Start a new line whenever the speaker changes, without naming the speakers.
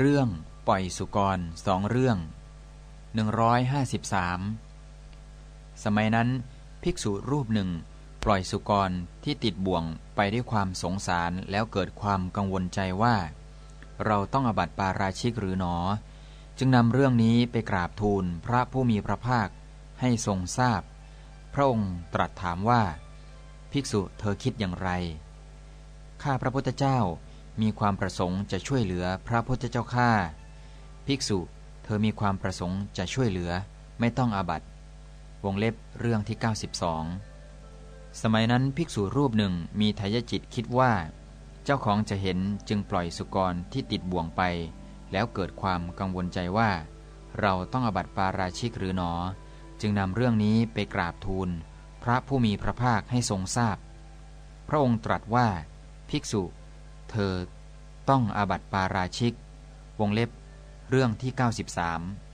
เรื่องปล่อยสุกรสองเรื่อง 153 สมัยนั้นภิกษุรูปหนึ่ง ปล่อยสุกรที่ติดบ่วงไปด้วยความสงสารแล้วเกิดความกังวลใจว่า เราต้องอบัติปาราชิกหรือหนอ จึงนำเรื่องนี้ไปกราบทูลพระผู้มีพระภาคให้ทรงทราบพระองค์ตรัสถามว่า ภิกษุเธอคิดอย่างไร ข้าพระพุทธเจ้า มีความประสงค์จะช่วยเหลือพระพุทธเจ้าข้าภิกษุ เธอมีความประสงค์จะช่วยเหลือไม่ต้องอาบัตวงเล็บเรื่องที่ 92 สมัยนั้นภิกษุรูปหนึ่งมีทายจิตคิดว่า เจ้าของจะเห็นจึงปล่อยสุกรที่ติดบ่วงไป แล้วเกิดความกังวลใจว่า เราต้องอาบัตปาราชิกหรือหนอ จึงนำเรื่องนี้ไปกราบทูล พระผู้มีพระภาคให้ทรงทราบพพระองค์ตรัสว่า ภิกษุ เธอต้องอาบัติปาราชิก วงเล็บเรื่องที่ 93